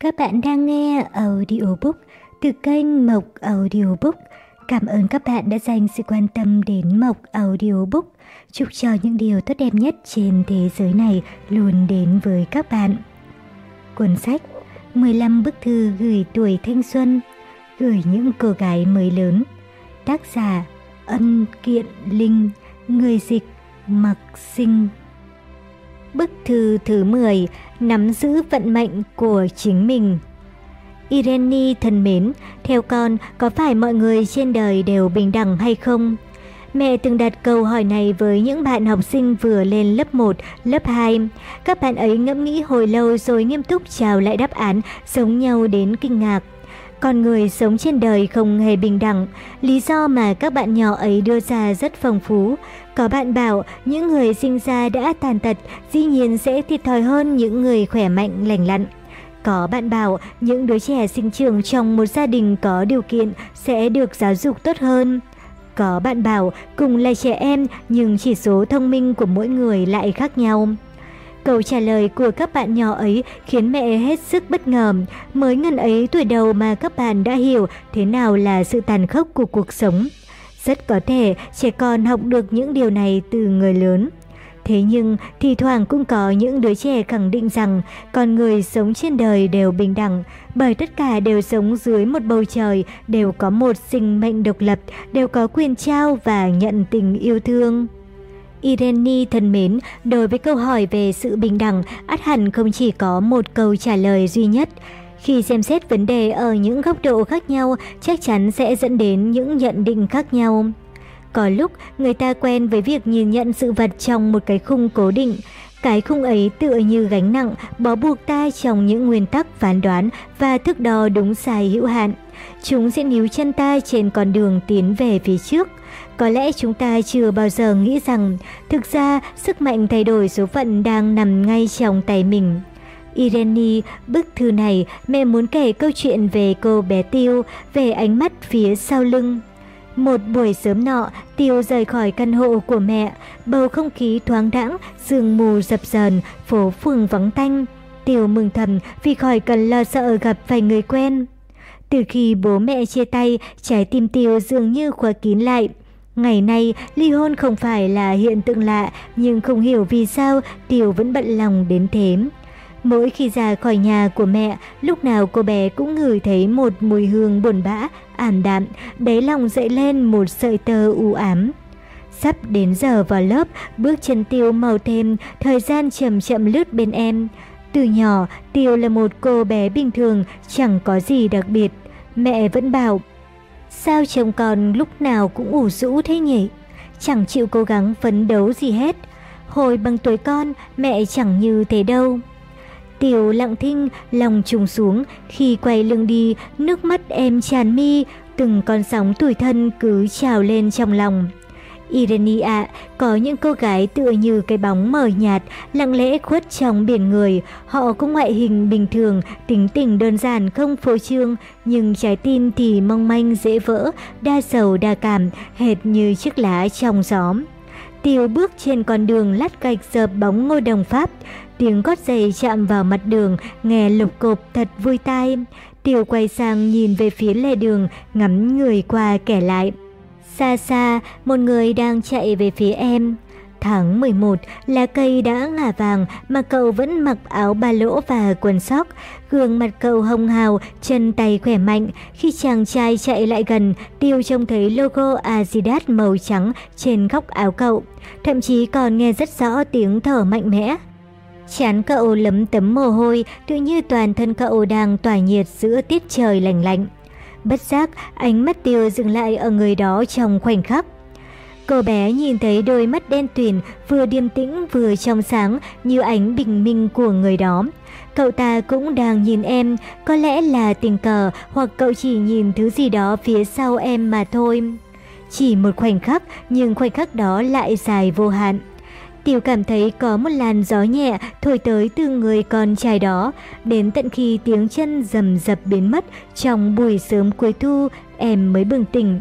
Các bạn đang nghe audiobook từ kênh Mộc Audiobook. Cảm ơn các bạn đã dành sự quan tâm đến Mộc Audiobook. Chúc cho những điều tốt đẹp nhất trên thế giới này luôn đến với các bạn. Cuốn sách 15 bức thư gửi tuổi thanh xuân, gửi những cô gái mới lớn. Tác giả Ân Kiện Linh, người dịch Mặc Sinh Bức thư thứ 10 Nắm giữ vận mệnh của chính mình Irene thân mến, theo con, có phải mọi người trên đời đều bình đẳng hay không? Mẹ từng đặt câu hỏi này với những bạn học sinh vừa lên lớp 1, lớp 2. Các bạn ấy ngẫm nghĩ hồi lâu rồi nghiêm túc chào lại đáp án giống nhau đến kinh ngạc. Con người sống trên đời không hề bình đẳng, lý do mà các bạn nhỏ ấy đưa ra rất phong phú. Có bạn bảo những người sinh ra đã tàn tật dĩ nhiên sẽ thiệt thòi hơn những người khỏe mạnh lành lặn. Có bạn bảo những đứa trẻ sinh trưởng trong một gia đình có điều kiện sẽ được giáo dục tốt hơn. Có bạn bảo cùng là trẻ em nhưng chỉ số thông minh của mỗi người lại khác nhau. Câu trả lời của các bạn nhỏ ấy khiến mẹ hết sức bất ngờ. Mới ngần ấy tuổi đầu mà các bạn đã hiểu thế nào là sự tàn khốc của cuộc sống. Rất có thể trẻ con học được những điều này từ người lớn. Thế nhưng, thì thoảng cũng có những đứa trẻ khẳng định rằng con người sống trên đời đều bình đẳng, bởi tất cả đều sống dưới một bầu trời, đều có một sinh mệnh độc lập, đều có quyền trao và nhận tình yêu thương. Irene thân mến, đối với câu hỏi về sự bình đẳng, ắt hẳn không chỉ có một câu trả lời duy nhất. Khi xem xét vấn đề ở những góc độ khác nhau, chắc chắn sẽ dẫn đến những nhận định khác nhau. Có lúc, người ta quen với việc nhìn nhận sự vật trong một cái khung cố định. Cái khung ấy tựa như gánh nặng, bó buộc ta trong những nguyên tắc phán đoán và thước đo đúng sai hữu hạn. Chúng sẽ níu chân ta trên con đường tiến về phía trước. Có lẽ chúng ta chưa bao giờ nghĩ rằng, thực ra sức mạnh thay đổi số phận đang nằm ngay trong tay mình. Irene, bức thư này mẹ muốn kể câu chuyện về cô bé Tiêu, về ánh mắt phía sau lưng. Một buổi sớm nọ, Tiêu rời khỏi căn hộ của mẹ, bầu không khí thoáng đãng, sương mù dập dờn, phố phường vắng tanh. Tiêu mừng thầm vì khỏi cần lo sợ gặp phải người quen. Từ khi bố mẹ chia tay, trái tim Tiêu dường như khóa kín lại. Ngày nay, ly hôn không phải là hiện tượng lạ, nhưng không hiểu vì sao Tiểu vẫn bận lòng đến thế. Mỗi khi ra khỏi nhà của mẹ, lúc nào cô bé cũng ngửi thấy một mùi hương buồn bã, ảm đạm, đáy lòng dậy lên một sợi tơ u ám. Sắp đến giờ vào lớp, bước chân Tiêu màu thêm, thời gian chậm chậm lướt bên em. Từ nhỏ, Tiêu là một cô bé bình thường, chẳng có gì đặc biệt. Mẹ vẫn bảo, sao chồng con lúc nào cũng ủ rũ thế nhỉ? Chẳng chịu cố gắng phấn đấu gì hết. Hồi bằng tuổi con, mẹ chẳng như thế đâu. Tiểu lặng thinh, lòng trùng xuống, khi quay lưng đi, nước mắt em tràn mi, từng con sóng tuổi thân cứ trào lên trong lòng. Irenia có những cô gái tựa như cái bóng mờ nhạt, lặng lẽ khuất trong biển người. Họ có ngoại hình bình thường, tính tình đơn giản không phô trương, nhưng trái tim thì mong manh dễ vỡ, đa sầu đa cảm, hệt như chiếc lá trong gió. Tiêu bước trên con đường lát gạch dợp bóng ngôi đồng Pháp, tiếng gót giày chạm vào mặt đường, nghe lục cộp thật vui tai. Tiêu quay sang nhìn về phía lề đường, ngắm người qua kẻ lại. Xa xa, một người đang chạy về phía em. Tháng 11, lá cây đã ngả vàng mà cậu vẫn mặc áo ba lỗ và quần sóc. Gương mặt cậu hồng hào, chân tay khỏe mạnh. Khi chàng trai chạy lại gần, Tiêu trông thấy logo Adidas màu trắng trên góc áo cậu. Thậm chí còn nghe rất rõ tiếng thở mạnh mẽ. Chán cậu lấm tấm mồ hôi, tự như toàn thân cậu đang tỏa nhiệt giữa tiết trời lạnh lạnh. Bất giác, ánh mắt tiêu dừng lại ở người đó trong khoảnh khắc. Cô bé nhìn thấy đôi mắt đen tuyền vừa điềm tĩnh vừa trong sáng như ánh bình minh của người đó. Cậu ta cũng đang nhìn em, có lẽ là tình cờ hoặc cậu chỉ nhìn thứ gì đó phía sau em mà thôi. Chỉ một khoảnh khắc nhưng khoảnh khắc đó lại dài vô hạn. Tiểu cảm thấy có một làn gió nhẹ thổi tới từ người con trai đó, đến tận khi tiếng chân rầm rập biến mất trong buổi sớm cuối thu, em mới bừng tỉnh.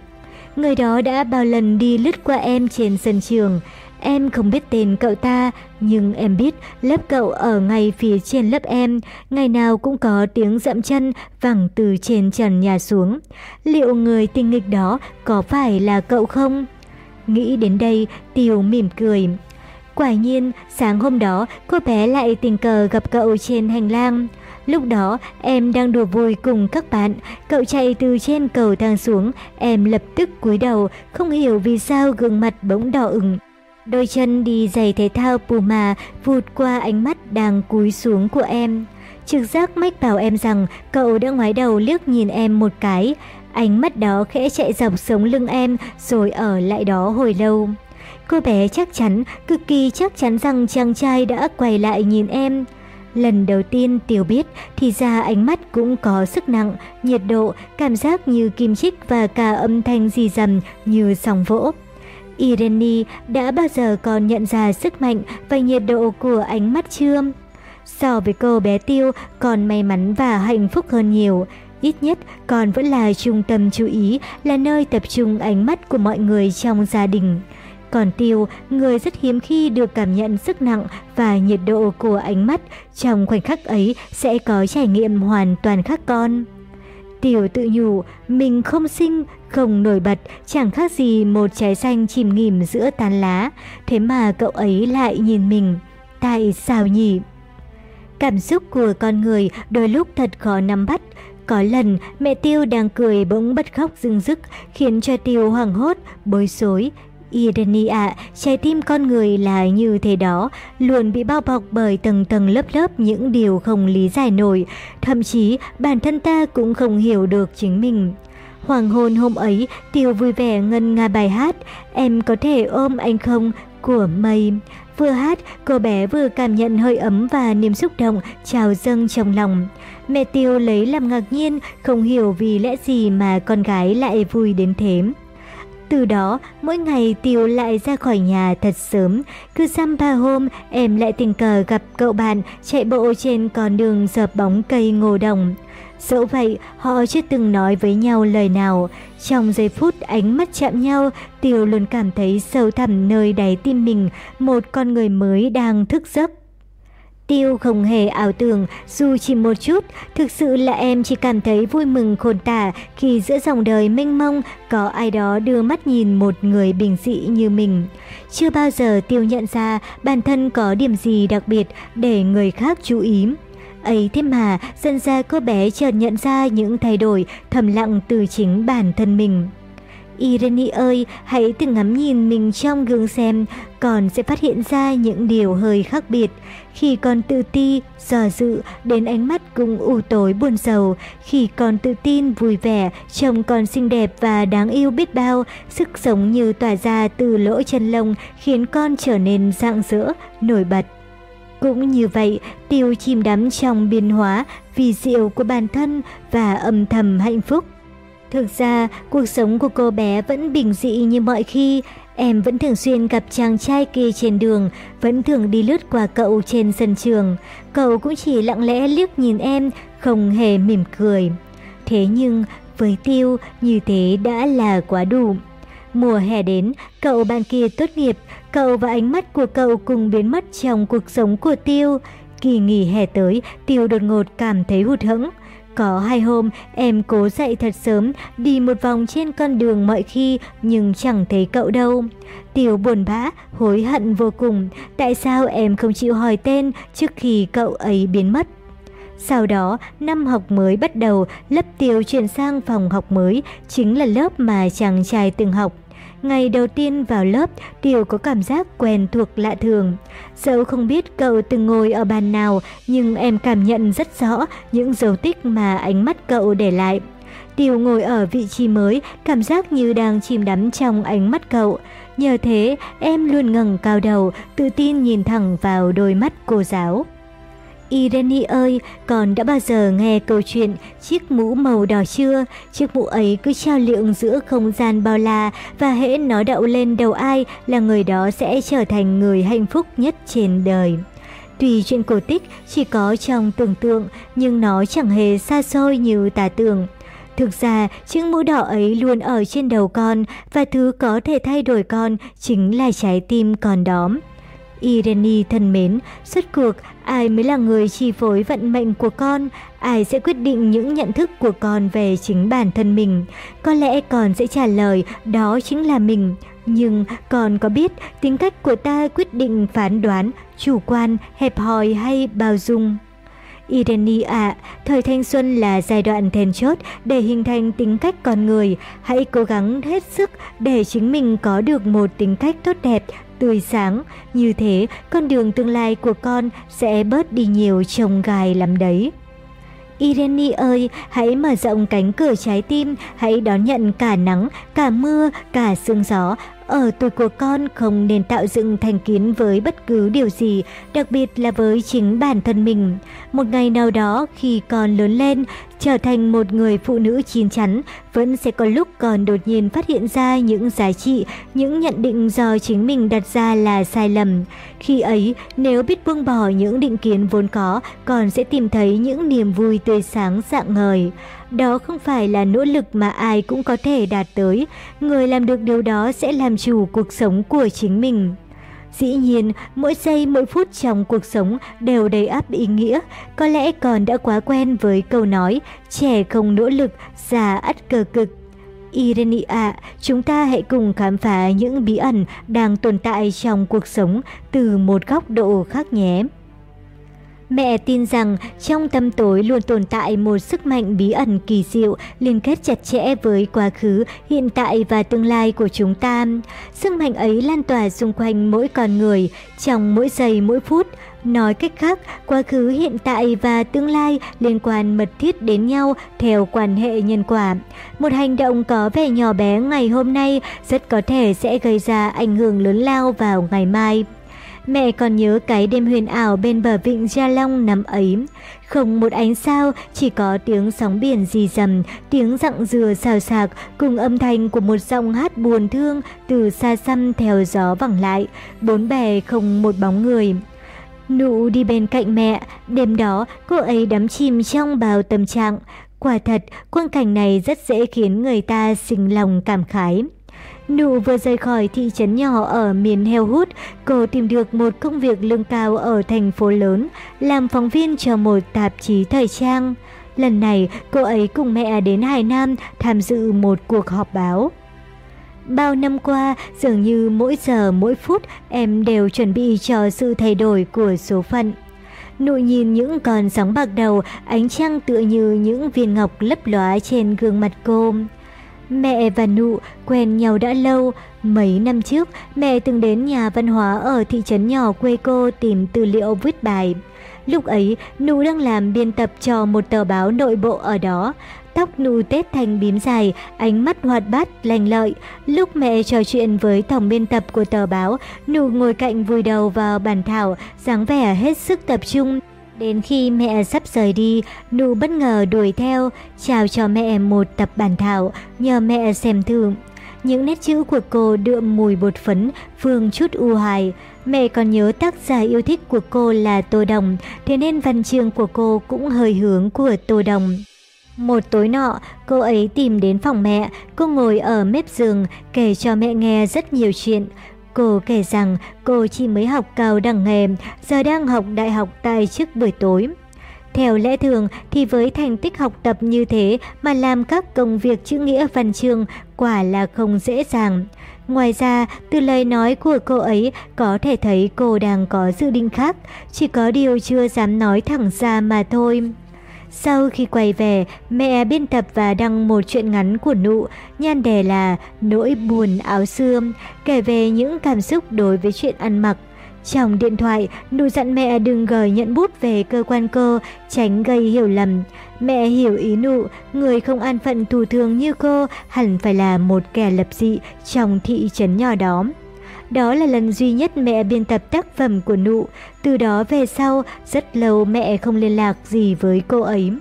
Người đó đã bao lần đi lướt qua em trên sân trường. em không biết tên cậu ta, nhưng em biết lớp cậu ở ngay phía trên lớp em, ngày nào cũng có tiếng dậm chân vẳng từ trên trần nhà xuống. Liệu người tình nghịch đó có phải là cậu không? Nghĩ đến đây, Tiểu mỉm cười. Quả nhiên, sáng hôm đó, cô bé lại tình cờ gặp cậu trên hành lang. Lúc đó, em đang đùa vui cùng các bạn, cậu chạy từ trên cầu thang xuống, em lập tức cúi đầu, không hiểu vì sao gương mặt bỗng đỏ ửng. Đôi chân đi giày thể thao Puma vụt qua ánh mắt đang cúi xuống của em. Trực giác mách bảo em rằng cậu đã ngoái đầu liếc nhìn em một cái. Ánh mắt đó khẽ chạy dọc sống lưng em rồi ở lại đó hồi lâu. Cô bé chắc chắn, cực kỳ chắc chắn rằng chàng trai đã quay lại nhìn em. Lần đầu tiên Tiểu biết thì ra ánh mắt cũng có sức nặng, nhiệt độ, cảm giác như kim chích và cả âm thanh di dầm như sóng vỗ. Irene đã bao giờ còn nhận ra sức mạnh và nhiệt độ của ánh mắt chưa? So với cô bé Tiêu còn may mắn và hạnh phúc hơn nhiều. Ít nhất còn vẫn là trung tâm chú ý, là nơi tập trung ánh mắt của mọi người trong gia đình. Còn Tiêu, người rất hiếm khi được cảm nhận sức nặng và nhiệt độ của ánh mắt, trong khoảnh khắc ấy sẽ có trải nghiệm hoàn toàn khác con. Tiểu tự nhủ, mình không xinh, không nổi bật, chẳng khác gì một trái xanh chìm nghỉm giữa tán lá, thế mà cậu ấy lại nhìn mình. Tại sao nhỉ? Cảm xúc của con người đôi lúc thật khó nắm bắt. Có lần mẹ Tiêu đang cười bỗng bật khóc dưng dứt khiến cho Tiêu hoảng hốt, bối rối. Irenia, ạ, trái tim con người là như thế đó, luôn bị bao bọc bởi tầng tầng lớp lớp những điều không lý giải nổi, thậm chí bản thân ta cũng không hiểu được chính mình. Hoàng hôn hôm ấy, Tiêu vui vẻ ngân nga bài hát Em có thể ôm anh không của Mây. Vừa hát, cô bé vừa cảm nhận hơi ấm và niềm xúc động trào dâng trong lòng. Mẹ Tiêu lấy làm ngạc nhiên, không hiểu vì lẽ gì mà con gái lại vui đến thế. Từ đó, mỗi ngày Tiêu lại ra khỏi nhà thật sớm. Cứ xăm ba hôm, em lại tình cờ gặp cậu bạn chạy bộ trên con đường dợp bóng cây ngô đồng. Dẫu vậy, họ chưa từng nói với nhau lời nào. Trong giây phút ánh mắt chạm nhau, Tiêu luôn cảm thấy sâu thẳm nơi đáy tim mình, một con người mới đang thức giấc. Tiêu không hề ảo tưởng, dù chỉ một chút, thực sự là em chỉ cảm thấy vui mừng khôn tả khi giữa dòng đời mênh mông có ai đó đưa mắt nhìn một người bình dị như mình. Chưa bao giờ Tiêu nhận ra bản thân có điểm gì đặc biệt để người khác chú ý. Ấy thế mà, dần ra cô bé chợt nhận ra những thay đổi thầm lặng từ chính bản thân mình. Irene ơi, hãy từng ngắm nhìn mình trong gương xem, còn sẽ phát hiện ra những điều hơi khác biệt. Khi con tự ti, dò dự, đến ánh mắt cũng u tối buồn sầu. Khi con tự tin, vui vẻ, trông con xinh đẹp và đáng yêu biết bao, sức sống như tỏa ra từ lỗ chân lông khiến con trở nên rạng rỡ, nổi bật. Cũng như vậy, tiêu chìm đắm trong biến hóa, vì diệu của bản thân và âm thầm hạnh phúc. Thực ra, cuộc sống của cô bé vẫn bình dị như mọi khi. Em vẫn thường xuyên gặp chàng trai kia trên đường, vẫn thường đi lướt qua cậu trên sân trường. Cậu cũng chỉ lặng lẽ liếc nhìn em, không hề mỉm cười. Thế nhưng, với Tiêu, như thế đã là quá đủ. Mùa hè đến, cậu bạn kia tốt nghiệp, cậu và ánh mắt của cậu cùng biến mất trong cuộc sống của Tiêu. Kỳ nghỉ hè tới, Tiêu đột ngột cảm thấy hụt hẫng. Có hai hôm, em cố dậy thật sớm, đi một vòng trên con đường mọi khi, nhưng chẳng thấy cậu đâu. Tiểu buồn bã, hối hận vô cùng, tại sao em không chịu hỏi tên trước khi cậu ấy biến mất. Sau đó, năm học mới bắt đầu, lớp Tiểu chuyển sang phòng học mới, chính là lớp mà chàng trai từng học. Ngày đầu tiên vào lớp, Tiểu có cảm giác quen thuộc lạ thường. Dẫu không biết cậu từng ngồi ở bàn nào, nhưng em cảm nhận rất rõ những dấu tích mà ánh mắt cậu để lại. Tiểu ngồi ở vị trí mới, cảm giác như đang chìm đắm trong ánh mắt cậu. Nhờ thế, em luôn ngẩng cao đầu, tự tin nhìn thẳng vào đôi mắt cô giáo. Irene ơi, con đã bao giờ nghe câu chuyện chiếc mũ màu đỏ chưa? Chiếc mũ ấy cứ treo liệng giữa không gian bao la và hễ nó đậu lên đầu ai là người đó sẽ trở thành người hạnh phúc nhất trên đời. Tuy chuyện cổ tích chỉ có trong tưởng tượng nhưng nó chẳng hề xa xôi như tà tưởng. Thực ra, chiếc mũ đỏ ấy luôn ở trên đầu con và thứ có thể thay đổi con chính là trái tim con đóm. Irene thân mến, suốt cuộc ai mới là người chi phối vận mệnh của con, ai sẽ quyết định những nhận thức của con về chính bản thân mình. Có lẽ con sẽ trả lời đó chính là mình. Nhưng con có biết tính cách của ta quyết định phán đoán, chủ quan, hẹp hòi hay bao dung? Irene ạ, thời thanh xuân là giai đoạn then chốt để hình thành tính cách con người. Hãy cố gắng hết sức để chính mình có được một tính cách tốt đẹp, tươi sáng. Như thế, con đường tương lai của con sẽ bớt đi nhiều trông gai lắm đấy. Irene ơi, hãy mở rộng cánh cửa trái tim, hãy đón nhận cả nắng, cả mưa, cả sương gió, ở tuổi của con không nên tạo dựng thành kiến với bất cứ điều gì, đặc biệt là với chính bản thân mình. Một ngày nào đó khi con lớn lên, trở thành một người phụ nữ chín chắn, vẫn sẽ có lúc còn đột nhiên phát hiện ra những giá trị, những nhận định do chính mình đặt ra là sai lầm. Khi ấy, nếu biết buông bỏ những định kiến vốn có, còn sẽ tìm thấy những niềm vui tươi sáng dạng ngời. Đó không phải là nỗ lực mà ai cũng có thể đạt tới. Người làm được điều đó sẽ làm chủ cuộc sống của chính mình. Dĩ nhiên, mỗi giây mỗi phút trong cuộc sống đều đầy áp ý nghĩa. Có lẽ còn đã quá quen với câu nói trẻ không nỗ lực, già ắt cờ cực. Irene ạ, chúng ta hãy cùng khám phá những bí ẩn đang tồn tại trong cuộc sống từ một góc độ khác nhé. Mẹ tin rằng trong tâm tối luôn tồn tại một sức mạnh bí ẩn kỳ diệu liên kết chặt chẽ với quá khứ, hiện tại và tương lai của chúng ta. Sức mạnh ấy lan tỏa xung quanh mỗi con người, trong mỗi giây mỗi phút. Nói cách khác, quá khứ, hiện tại và tương lai liên quan mật thiết đến nhau theo quan hệ nhân quả. Một hành động có vẻ nhỏ bé ngày hôm nay rất có thể sẽ gây ra ảnh hưởng lớn lao vào ngày mai. Mẹ còn nhớ cái đêm huyền ảo bên bờ vịnh Gia Long năm ấy. Không một ánh sao, chỉ có tiếng sóng biển rì rầm, tiếng rặng dừa xào xạc cùng âm thanh của một giọng hát buồn thương từ xa xăm theo gió vẳng lại, bốn bè không một bóng người. Nụ đi bên cạnh mẹ, đêm đó cô ấy đắm chìm trong bào tâm trạng. Quả thật, quang cảnh này rất dễ khiến người ta sinh lòng cảm khái. Nụ vừa rời khỏi thị trấn nhỏ ở miền heo hút, cô tìm được một công việc lương cao ở thành phố lớn, làm phóng viên cho một tạp chí thời trang. Lần này, cô ấy cùng mẹ đến Hải Nam tham dự một cuộc họp báo. Bao năm qua, dường như mỗi giờ mỗi phút em đều chuẩn bị cho sự thay đổi của số phận. Nụ nhìn những con sóng bạc đầu, ánh trăng tựa như những viên ngọc lấp lóa trên gương mặt cô. Mẹ và Nụ quen nhau đã lâu. Mấy năm trước, mẹ từng đến nhà văn hóa ở thị trấn nhỏ quê cô tìm tư liệu viết bài. Lúc ấy, Nụ đang làm biên tập cho một tờ báo nội bộ ở đó. Tóc Nụ tết thành bím dài, ánh mắt hoạt bát, lành lợi. Lúc mẹ trò chuyện với tổng biên tập của tờ báo, Nụ ngồi cạnh vùi đầu vào bàn thảo, dáng vẻ hết sức tập trung. Đến khi mẹ sắp rời đi, Nụ bất ngờ đuổi theo, chào cho mẹ một tập bản thảo, nhờ mẹ xem thử. Những nét chữ của cô đượm mùi bột phấn, phương chút u hài. Mẹ còn nhớ tác giả yêu thích của cô là Tô Đồng, thế nên văn chương của cô cũng hơi hướng của Tô Đồng. Một tối nọ, cô ấy tìm đến phòng mẹ, cô ngồi ở mép giường kể cho mẹ nghe rất nhiều chuyện. Cô kể rằng cô chỉ mới học cao đẳng nghề, giờ đang học đại học tại chức buổi tối. Theo lẽ thường thì với thành tích học tập như thế mà làm các công việc chữ nghĩa văn chương quả là không dễ dàng. Ngoài ra, từ lời nói của cô ấy có thể thấy cô đang có dự định khác, chỉ có điều chưa dám nói thẳng ra mà thôi. Sau khi quay về, mẹ biên tập và đăng một chuyện ngắn của nụ, nhan đề là Nỗi buồn áo xưa, kể về những cảm xúc đối với chuyện ăn mặc. Trong điện thoại, nụ dặn mẹ đừng gửi nhận bút về cơ quan cô, tránh gây hiểu lầm. Mẹ hiểu ý nụ, người không an phận thù thường như cô hẳn phải là một kẻ lập dị trong thị trấn nhỏ đó. Đó là lần duy nhất mẹ biên tập tác phẩm của nụ, từ đó về sau rất lâu mẹ không liên lạc gì với cô ấy.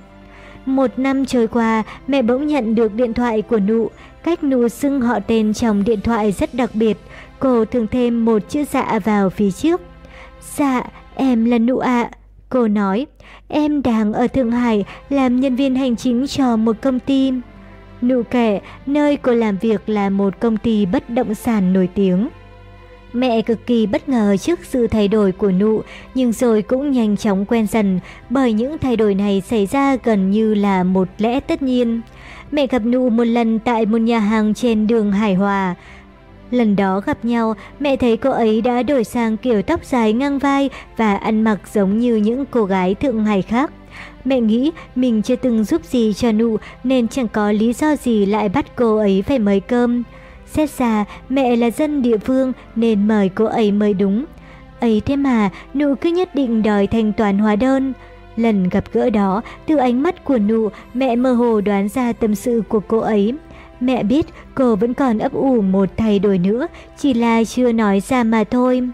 Một năm trôi qua, mẹ bỗng nhận được điện thoại của nụ, cách nụ xưng họ tên trong điện thoại rất đặc biệt, cô thường thêm một chữ dạ vào phía trước. Dạ, em là nụ ạ. Cô nói, em đang ở Thượng Hải làm nhân viên hành chính cho một công ty. Nụ kể, nơi cô làm việc là một công ty bất động sản nổi tiếng. Mẹ cực kỳ bất ngờ trước sự thay đổi của nụ, nhưng rồi cũng nhanh chóng quen dần, bởi những thay đổi này xảy ra gần như là một lẽ tất nhiên. Mẹ gặp nụ một lần tại một nhà hàng trên đường Hải Hòa. Lần đó gặp nhau, mẹ thấy cô ấy đã đổi sang kiểu tóc dài ngang vai và ăn mặc giống như những cô gái thượng hải khác. Mẹ nghĩ mình chưa từng giúp gì cho nụ nên chẳng có lý do gì lại bắt cô ấy phải mời cơm. Xét ra mẹ là dân địa phương nên mời cô ấy mới đúng. Ấy thế mà nụ cứ nhất định đòi thanh toán hóa đơn. Lần gặp gỡ đó, từ ánh mắt của nụ, mẹ mơ hồ đoán ra tâm sự của cô ấy. Mẹ biết cô vẫn còn ấp ủ một thay đổi nữa, chỉ là chưa nói ra mà thôi.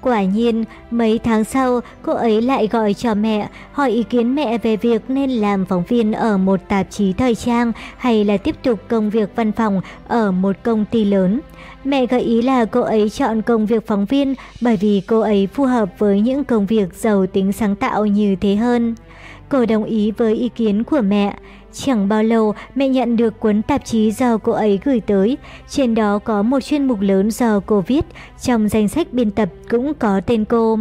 Quả nhiên, mấy tháng sau, cô ấy lại gọi cho mẹ, hỏi ý kiến mẹ về việc nên làm phóng viên ở một tạp chí thời trang hay là tiếp tục công việc văn phòng ở một công ty lớn. Mẹ gợi ý là cô ấy chọn công việc phóng viên bởi vì cô ấy phù hợp với những công việc giàu tính sáng tạo như thế hơn. Cô đồng ý với ý kiến của mẹ. Chẳng bao lâu, mẹ nhận được cuốn tạp chí do cô ấy gửi tới. Trên đó có một chuyên mục lớn do cô viết, trong danh sách biên tập cũng có tên cô.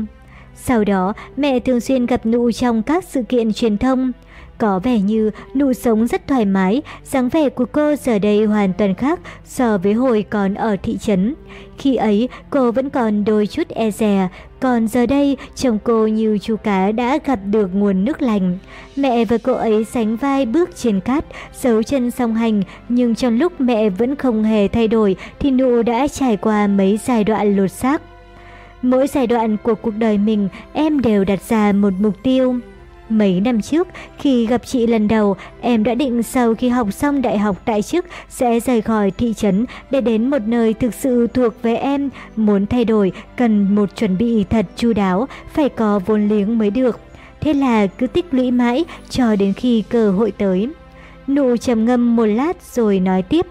Sau đó, mẹ thường xuyên gặp nụ trong các sự kiện truyền thông. Có vẻ như nụ sống rất thoải mái, dáng vẻ của cô giờ đây hoàn toàn khác so với hồi còn ở thị trấn. Khi ấy, cô vẫn còn đôi chút e dè, còn giờ đây chồng cô như chú cá đã gặp được nguồn nước lành. Mẹ và cô ấy sánh vai bước trên cát, giấu chân song hành, nhưng trong lúc mẹ vẫn không hề thay đổi thì nụ đã trải qua mấy giai đoạn lột xác. Mỗi giai đoạn của cuộc đời mình, em đều đặt ra một mục tiêu. Mấy năm trước, khi gặp chị lần đầu, em đã định sau khi học xong đại học tại chức sẽ rời khỏi thị trấn để đến một nơi thực sự thuộc về em. Muốn thay đổi, cần một chuẩn bị thật chu đáo, phải có vốn liếng mới được. Thế là cứ tích lũy mãi cho đến khi cơ hội tới. Nụ trầm ngâm một lát rồi nói tiếp.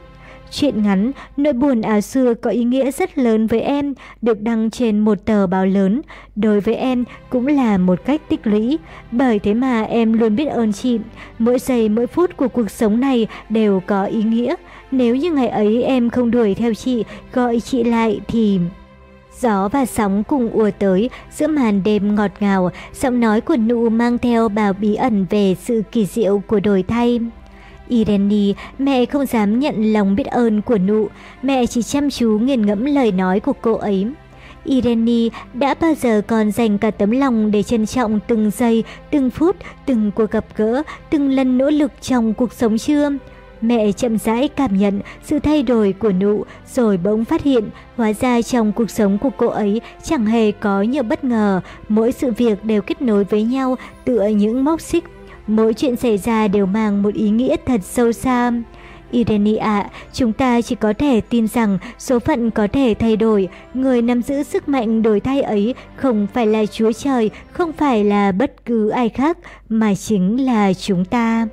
Chuyện ngắn, nỗi buồn áo xưa có ý nghĩa rất lớn với em, được đăng trên một tờ báo lớn. Đối với em cũng là một cách tích lũy. Bởi thế mà em luôn biết ơn chị. Mỗi giây mỗi phút của cuộc sống này đều có ý nghĩa. Nếu như ngày ấy em không đuổi theo chị, gọi chị lại thì... Gió và sóng cùng ùa tới, giữa màn đêm ngọt ngào, giọng nói của nụ mang theo bào bí ẩn về sự kỳ diệu của đổi thay. Irene, mẹ không dám nhận lòng biết ơn của nụ, mẹ chỉ chăm chú nghiền ngẫm lời nói của cô ấy. Irene đã bao giờ còn dành cả tấm lòng để trân trọng từng giây, từng phút, từng cuộc gặp gỡ, từng lần nỗ lực trong cuộc sống chưa? Mẹ chậm rãi cảm nhận sự thay đổi của nụ, rồi bỗng phát hiện, hóa ra trong cuộc sống của cô ấy chẳng hề có nhiều bất ngờ, mỗi sự việc đều kết nối với nhau tựa những móc xích Mỗi chuyện xảy ra đều mang một ý nghĩa thật sâu xa. Irene ạ, chúng ta chỉ có thể tin rằng số phận có thể thay đổi, người nắm giữ sức mạnh đổi thay ấy không phải là Chúa Trời, không phải là bất cứ ai khác, mà chính là chúng ta.